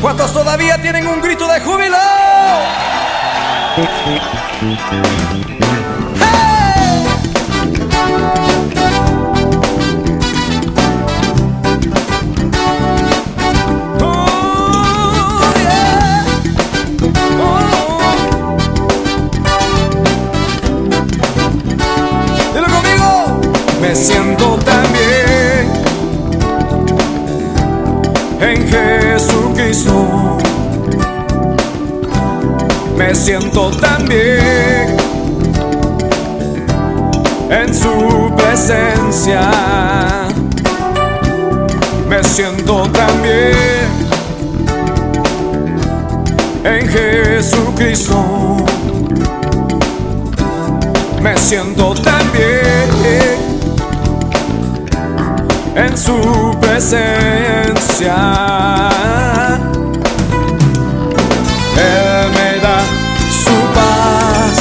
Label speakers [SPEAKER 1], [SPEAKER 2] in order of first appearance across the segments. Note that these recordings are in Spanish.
[SPEAKER 1] ¿Cuántos todavía tienen un grito de júbilo? Oh. Oh. Me siento tan bien en Jesucristo. Me siento tan bien en su presencia. Me siento tan bien en Jesucristo. Me siento tan bien en su presencia. Él me da su paz,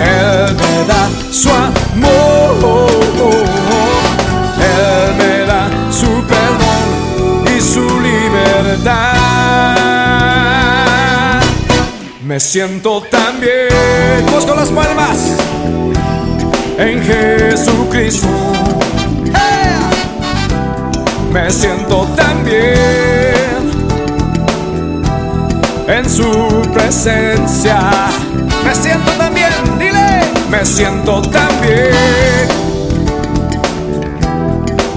[SPEAKER 1] Él me da su amor, Él me da su perdón y su libertad. Me siento tan bien, con las palmas, en Jesucristo. Me siento tan bien en su presencia. Me siento tan bien, dile. Me siento tan bien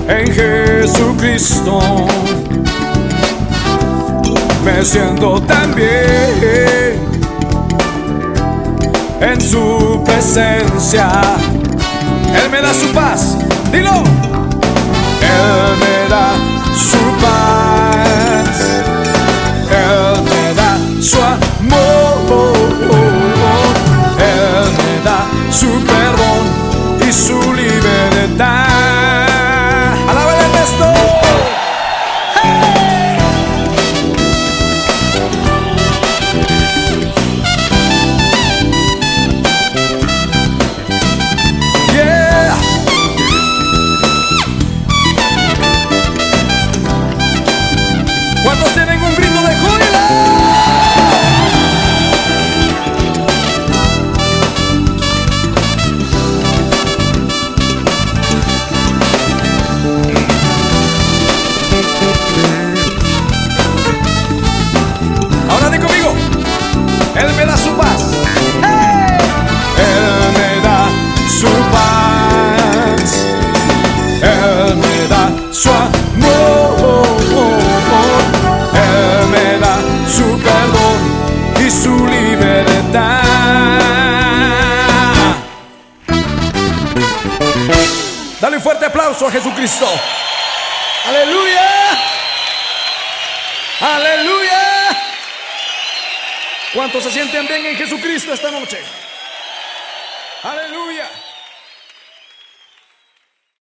[SPEAKER 1] en Jesucristo. Me siento tan bien en su presencia. Él me da su paz, dilo. Él me aplauso a Jesucristo. Aleluya. Aleluya. ¿Cuántos se sienten bien en Jesucristo esta noche? Aleluya.